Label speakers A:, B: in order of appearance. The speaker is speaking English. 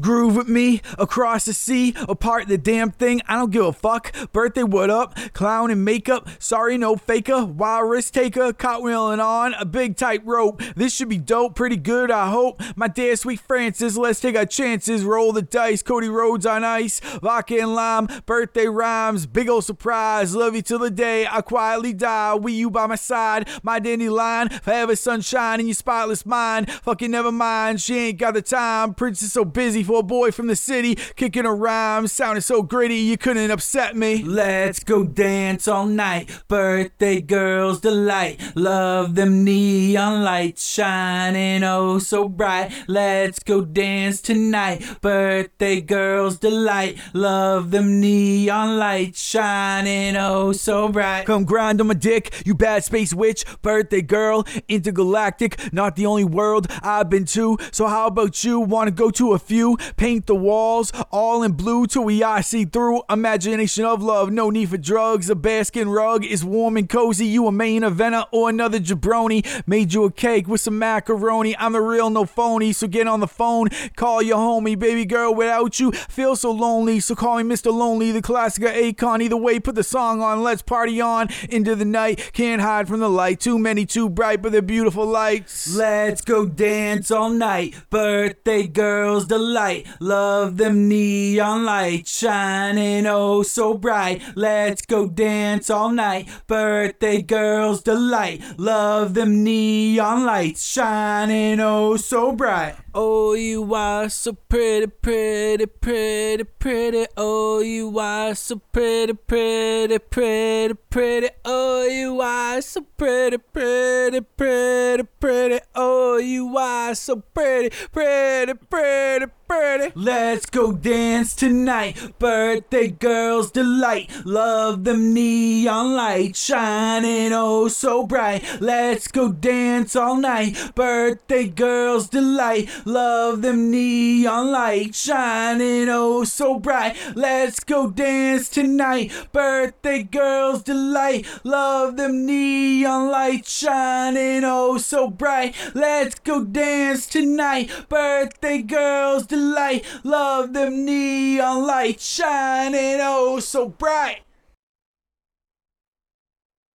A: Groove with me across the sea, apart the damn thing. I don't give a fuck. Birthday, what up? Clown and makeup. Sorry, no faker. Wild risk taker. Cartwheeling on a big tight rope. This should be dope. Pretty good, I hope. My dear sweet Francis, let's take our chances. Roll the dice. Cody Rhodes on ice. Vodka and lime. Birthday rhymes. Big ol' surprise. Love you till the day I quietly die. We you by my side. My dandelion. Forever sunshine in your spotless mind. Fucking never mind. She ain't got the time. Princess so busy for a boy from the city, kicking a rhyme, sounding so gritty you couldn't upset me.
B: Let's go dance all night, birthday girls delight. Love them neon lights shining oh so bright. Let's go dance tonight, birthday girls delight. Love them neon lights shining oh so bright.
A: Come grind on my dick, you bad space witch, birthday girl, intergalactic, not the only world I've been to. So how about you? Wanna go to a few? Paint the walls all in blue till we eye see through. Imagination of love, no need for drugs. A baskin rug is warm and cozy. You a main eventer or another jabroni. Made you a cake with some macaroni. I'm the real, no phony. So get on the phone, call your homie, baby girl. Without you, feel so lonely. So call me Mr. Lonely, the classic of Akon. Either way, put the song on. Let's party on into the night. Can't hide from the light. Too many, too bright, but they're beautiful lights.
B: Let's go dance all night, birthday girls delight. Love them neon lights shining oh so bright. Let's go dance all night, birthday girls delight. Love them neon lights shining oh so bright. Oh, you are so pretty, pretty, pretty, pretty. Oh, you are so pretty, pretty, pretty, pretty. Oh, you are so pretty, pretty, pretty, pretty. Oh, you are so pretty, pretty, pretty, Let's go dance tonight, birthday girls delight. Love them neon lights shining oh so bright. Let's go dance all night, birthday girls delight. Love them neon lights shining oh so bright. Let's go dance tonight, birthday girls delight. Love them neon lights shining oh so bright. Let's go dance tonight, birthday girls delight. Love them neon lights shining oh so bright.